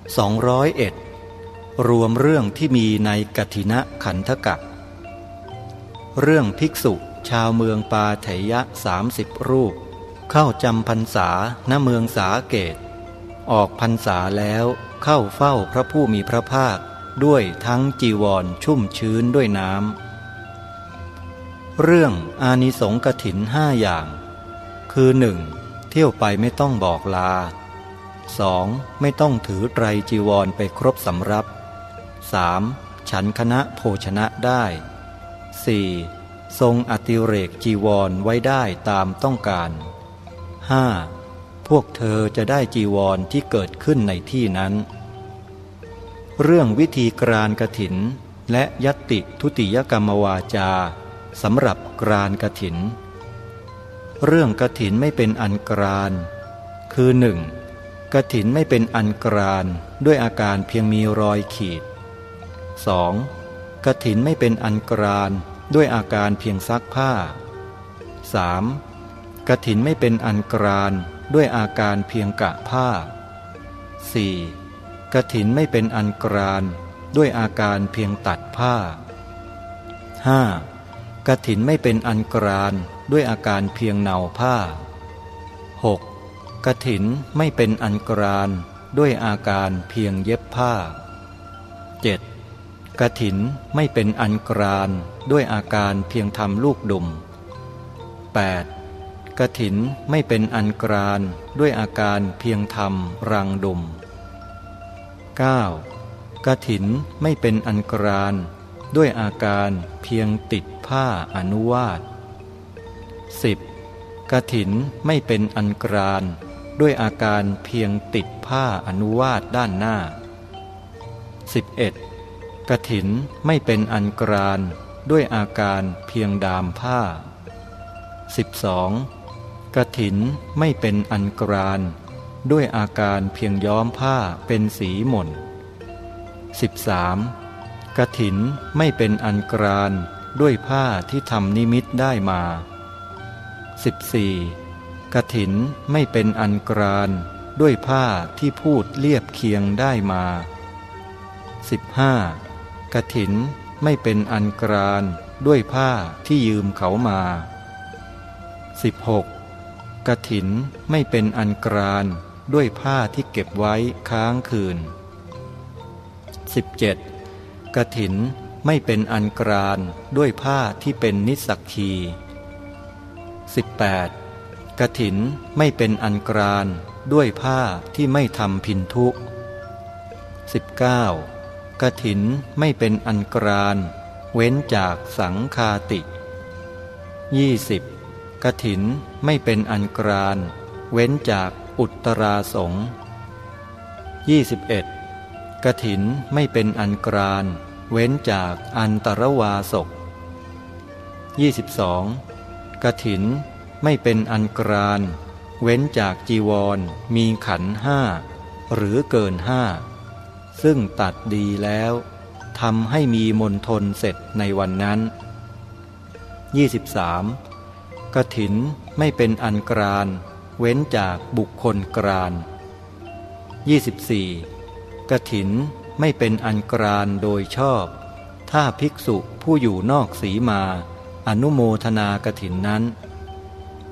201 รวมเรื่องที่มีในกัทินะขันธกะ เรื่องภิกษุชาวเมืองปาเถยะสามสิบรูป เข้าจำพรรษาณเมืองสาเกต ออกพรรษาแล้วเข้าเฝ้าพระผู้มีพระภาคด้วยทั้งจีวรชุ่มชื้นด้วยน้ำ เรื่องอานิสงกถินห้าอย่าง คือหนึ่งเที่ยวไปไม่ต้องบอกลา 2. ไม่ต้องถือไตรจีวรไปครบสำรับ 3. ฉันคณะโภชนะได้ 4. ทรงอติเรกจีวรไว้ได้ตามต้องการ 5. พวกเธอจะได้จีวรที่เกิดขึ้นในที่นั้น เรื่องวิธีกรานกถิน และยติทุติยกรรมวาจาสำหรับกรานกถิน เรื่องกถินไม่เป็นอันกราน คือหนึ่ง กถินไม่เป็นอันกรานด้วยอาการเพียงมีรอยขีด 2. กถินไม่เป็นอันกรานด้วยอาการเพียงซักผ้า 3. กถินไม่เป็นอันกรานด้วยอาการเพียงกะผ้า 4. กถินไม่เป็นอันกรานด้วยอาการเพียงตัดผ้า 5. กถินไม่เป็นอันกรานด้วยอาการเพียงเนาผ้า 6. กระถินไม่เป็นอันกรานด้วยอาการเพียงเย็บผ้า 7. กระถินไม่เป็นอันกรานด้วยอาการเพียงทำลูกดุม 8. กระถินไม่เป็นอันกรานด้วยอาการเพียงทำรังดุม 9. กระถินไม่เป็นอันกรานด้วยอาการเพียงติดผ้าอนุวาต 10. กระถินไม่เป็นอันกราน ด้วยอาการเพียงติดผ้าอนุวาตด้านหน้า 11. กระถินไม่เป็นอันกรานด้วยอาการเพียงดามผ้า 12. กระถินไม่เป็นอันกรานด้วยอาการเพียงย้อมผ้าเป็นสีหม่น 13. กระถินไม่เป็นอันกรานด้วยผ้าที่ทำนิมิตได้มา 14. กถินไม่เป็นอันกรานด้วยผ้าที่พูดเลียบเคียงได้มา 15. กถินไม่เป็นอันกรานด้วยผ้าที่ยืมเขามา 16. กถินไม่เป็นอันกรานด้วยผ้าที่เก็บไว้ค้างคืน 17. กถินไม่เป็นอันกรานด้วยผ้าที่เป็นนิสักคี 18. กถินไม่เป็นอันกรานด้วยผ้าที่ไม่ทำพินทุ 19. กถินไม่เป็นอันกรานเว้นจากสังคาติ 20. กถินไม่เป็นอันกรานเว้นจากอุตราสง 21. กถินไม่เป็นอันกรานเว้นจากอันตรวาสก 22. กถิน ไม่เป็นอันกรานเว้นจากจีวรมีขันห้า หรือเกินห้า ซึ่งตัดดีแล้วทำให้มีมนทนเสร็จในวันนั้น 23. กระถินไม่เป็นอันกรานเว้นจากบุคคลกราน 24. กระถินไม่เป็นอันกรานโดยชอบ ถ้าภิกษุผู้อยู่นอกสีมา อนุโมทนากระถินนั้น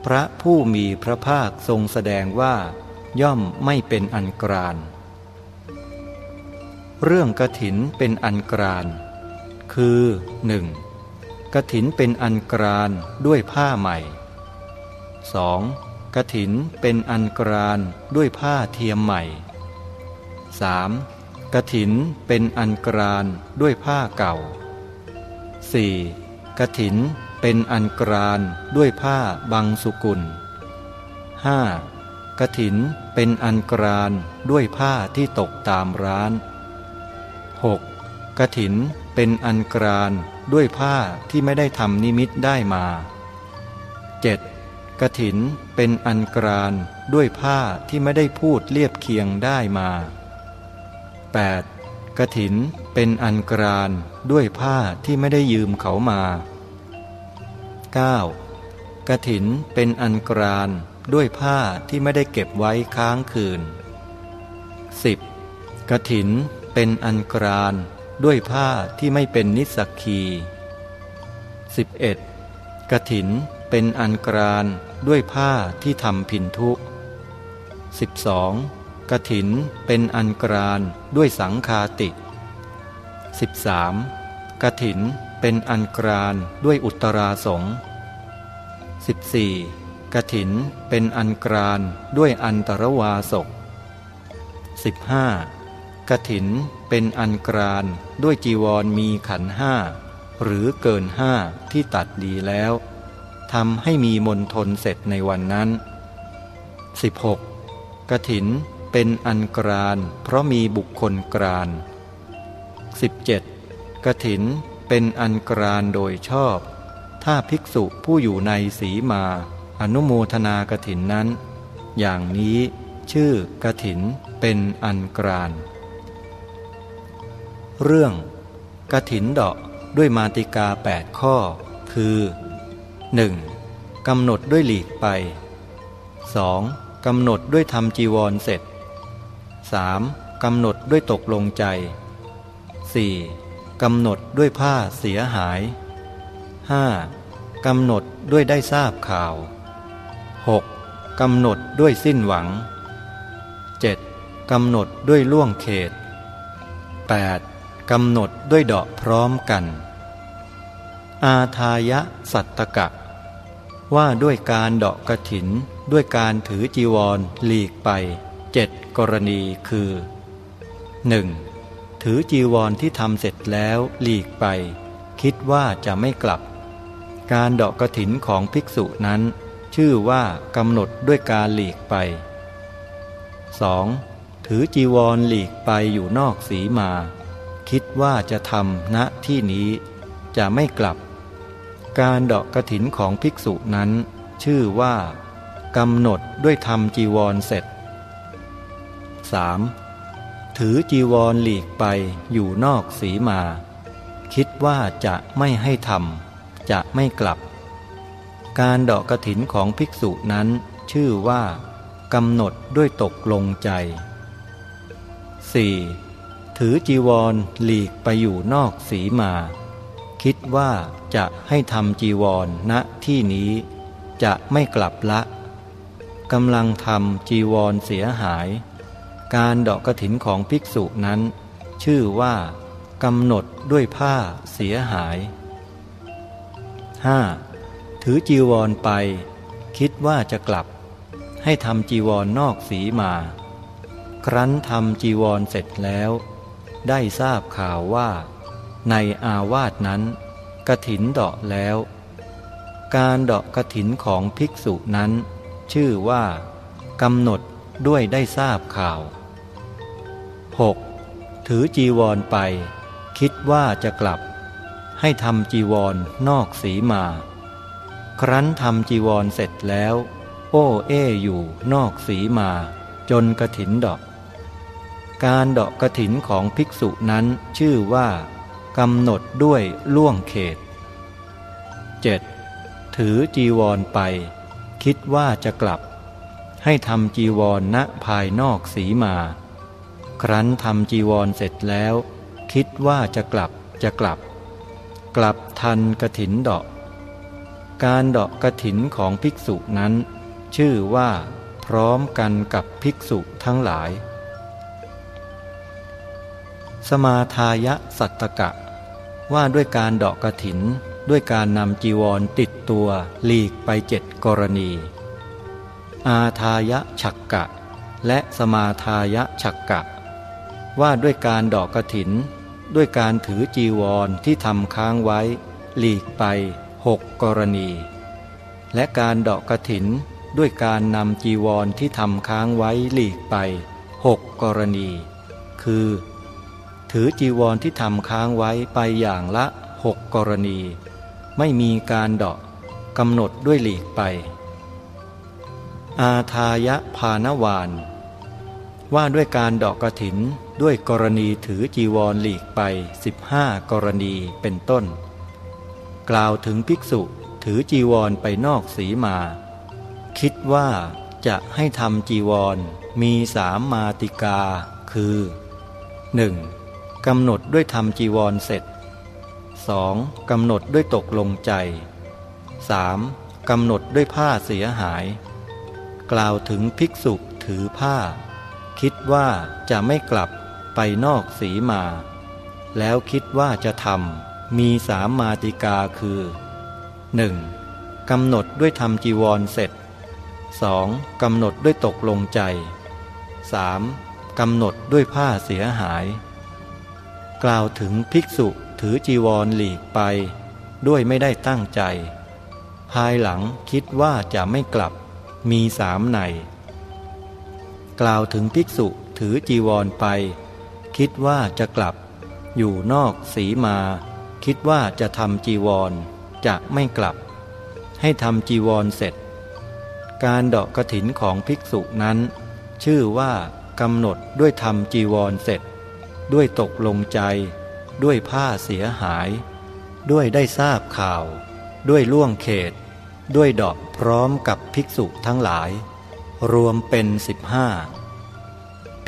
พระผู้มีพระภาคทรงแสดงว่า ย่อมไม่เป็นอันกราน เรื่องกถินเป็นอันกราน คือ 1. กถินเป็นอันกรานด้วยผ้าใหม่ 2. กถินเป็นอันกรานด้วยผ้าเทียมใหม่ 3. กถินเป็นอันกรานด้วยผ้าเก่า 4. กถิน เป็นอันกรานด้วยผ้าบางสุกุล 5. กถินเป็นอันกรานด้วยผ้าที่ตกตามร้าน 6. กถินเป็นอันกรานด้วยผ้าที่ไม่ได้ทำนิมิตได้มา 7. กถินเป็นอันกรานด้วยผ้าที่ไม่ได้พูดเรียบเคียงได้มา 8. กถินเป็นอันกรานด้วยผ้าที่ไม่ได้ยืมเขามา 9. กถินเป็นอันกรานด้วยผ้าที่ไม่ได้เก็บไว้ค้างคืน 10. กถินเป็นอันกรานด้วยผ้าที่ไม่เป็นนิสกี 11. กถินเป็นอันกรานด้วยผ้าที่ทำพินทุ 12. กถินเป็นอันกรานด้วยสังคาติ 13. กถินเป็นอันกรานด้วยอุตราสง 14. กถินเป็นอันกรานด้วยอันตรวาสก 15. กถินเป็นอันกรานด้วยจีวรมีขันห้าหรือเกินห้าที่ตัดดีแล้วทำให้มีมนทนเสร็จในวันนั้น 16. กถินเป็นอันกรานเพราะมีบุคคลกราน 17. กถินเป็นอันกรานโดยชอบ ถ้าภิกษุผู้อยู่ในสีมา อนุโมทนากถินนั้น อย่างนี้ชื่อกถินเป็นอันกราน เรื่องกถินดอกด้วยมาติกาแปดข้อ คือ 1. กำหนดด้วยหลีกไป 2. กำหนดด้วยทำจีวรเสร็จ 3. กำหนดด้วยตกลงใจ 4. กำหนดด้วยผ้าเสียหาย 5. กำหนดด้วยได้ทราบข่าว 6. กำหนดด้วยสิ้นหวัง 7. กำหนดด้วยล่วงเขต 8. กำหนดด้วยเดาะพร้อมกัน อาทายะสัตตกะ ว่าด้วยการเดาะกระถินด้วยการถือจีวรหลีกไปเจ็ดกรณีคือ 1. ถือจีวรที่ทำเสร็จแล้วหลีกไป คิดว่าจะไม่กลับ การเดาะกระถินของภิกษุนั้น ชื่อว่ากำหนดด้วยการหลีกไป 2. ถือจีวรหลีกไปอยู่นอกสีมา คิดว่าจะทำณที่นี้จะไม่กลับ การเดาะกระถินของภิกษุนั้น ชื่อว่ากำหนดด้วยทำจีวรเสร็จ 3. ถือจีวรหลีกไปอยู่นอกสีมา คิดว่าจะไม่ให้ทำ จะไม่กลับ การเดาะกระถินของภิกษุนั้นชื่อว่ากำหนดด้วยตกลงใจ 4. ถือจีวรหลีกไปอยู่นอกสีมา คิดว่าจะให้ทำจีวรณที่นี้ จะไม่กลับละกำลังทำจีวรเสียหาย การดอกกระถินของภิกษุนั้น ชื่อว่ากำหนดด้วยผ้าเสียหาย 5. ถือจีวรไป คิดว่าจะกลับ ให้ทำจีวรนนอกสีมา ครั้นทำจีวรเสร็จแล้ว ได้ทราบข่าวว่า ในอาวาสนั้นกระถินดอกแล้ว การดอกกระถินของภิกษุนั้น ชื่อว่ากำหนดด้วยได้ทราบข่าว 6. ถือจีวรไป คิดว่าจะกลับ ให้ทำจีวรนอกสีมา ครั้นทำจีวรเสร็จแล้ว โอ้เออยู่นอกสีมา จนกระถินดอก การดอกกระถินของภิกษุนั้นชื่อว่ากำหนดด้วยล่วงเขต 7. ถือจีวรไป คิดว่าจะกลับ ให้ทำจีวรณภายนอกสีมา ครั้นทำจีวรเสร็จแล้ว คิดว่าจะกลับจะกลับ กลับทันกระถินดอก การดอกกระถินของภิกษุนั้น ชื่อว่าพร้อมกันกับภิกษุทั้งหลาย สมาทายะสัตตกะ ว่าด้วยการดอกกระถินด้วยการนำจีวรติดตัวหลีกไปเจ็ดกรณี อาทายะฉักกะ และสมาทายะฉักกะ ว่าด้วยการดอกกระถิน ด้วยการถือจีวรที่ทำค้างไว้ หลีกไปหกกรณี และการดอกกระถินด้วยการนำจีวรที่ทำค้างไว้หลีกไปหกกรณี คือ ถือจีวรที่ทำค้างไว้ไปอย่างละหกกรณี ไม่มีการเดาะกำหนดด้วยหลีกไป อาทายะพานวานว่าด้วยการดอกกระถิน ด้วยกรณีถือจีวรหลีกไปสิบห้ากรณีเป็นต้น กล่าวถึงภิกษุถือจีวรไปนอกสีมา คิดว่าจะให้ทำจีวรมีสามมาติกา คือ 1. กำหนดด้วยทำจีวรเสร็จ 2. กำหนดด้วยตกลงใจ 3. กำหนดด้วยผ้าเสียหาย กล่าวถึงภิกษุถือผ้า คิดว่าจะไม่กลับ ไปนอกสีมา แล้วคิดว่าจะทำมีสามมาติกาคือ 1. กำหนดด้วยทำจีวรเสร็จ 2. กำหนดด้วยตกลงใจ 3. กำหนดด้วยผ้าเสียหาย กล่าวถึงภิกษุถือจีวรหลีกไป ด้วยไม่ได้ตั้งใจ ภายหลังคิดว่าจะไม่กลับ มีสามในกล่าวถึงภิกษุถือจีวรไป คิดว่าจะกลับ อยู่นอกสีมา คิดว่าจะทำจีวร จะไม่กลับ ให้ทำจีวรเสร็จ การดาะกระถินของภิกษุนั้น ชื่อว่ากำหนดด้วยทำจีวรเสร็จ ด้วยตกลงใจ ด้วยผ้าเสียหาย ด้วยได้ทราบข่าว ด้วยล่วงเขต ด้วยดาะพร้อมกับภิกษุทั้งหลาย รวมเป็นสิบห้า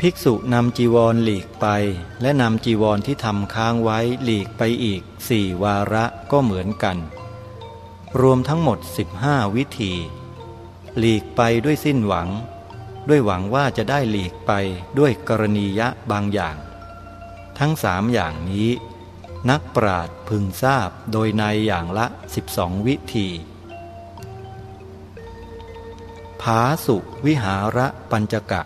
ภิกษุนำจีวรหลีกไป และนำจีวรที่ทำค้างไว้หลีกไปอีกสี่วาระก็เหมือนกัน รวมทั้งหมดสิบห้าวิธี หลีกไปด้วยสิ้นหวัง ด้วยหวังว่าจะได้หลีกไปด้วยกรณียะบางอย่าง ทั้งสามอย่างนี้ นักปราดพึงทราบโดยในอย่างละสิบองวิธีผาสุวิหาระปัญจกะ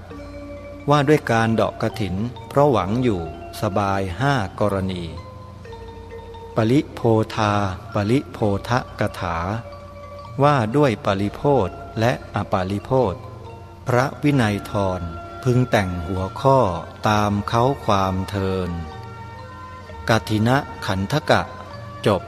ว่าด้วยการเดาะกระถิน เพราะหวังอยู่สบายห้ากรณี ปริโพธา ปริโพทะกถา ว่าด้วยปริโพธและอปาริโพธพระวินัยทรพึงแต่งหัวข้อตามเขาความเทินกาทินะขันธกะ จบ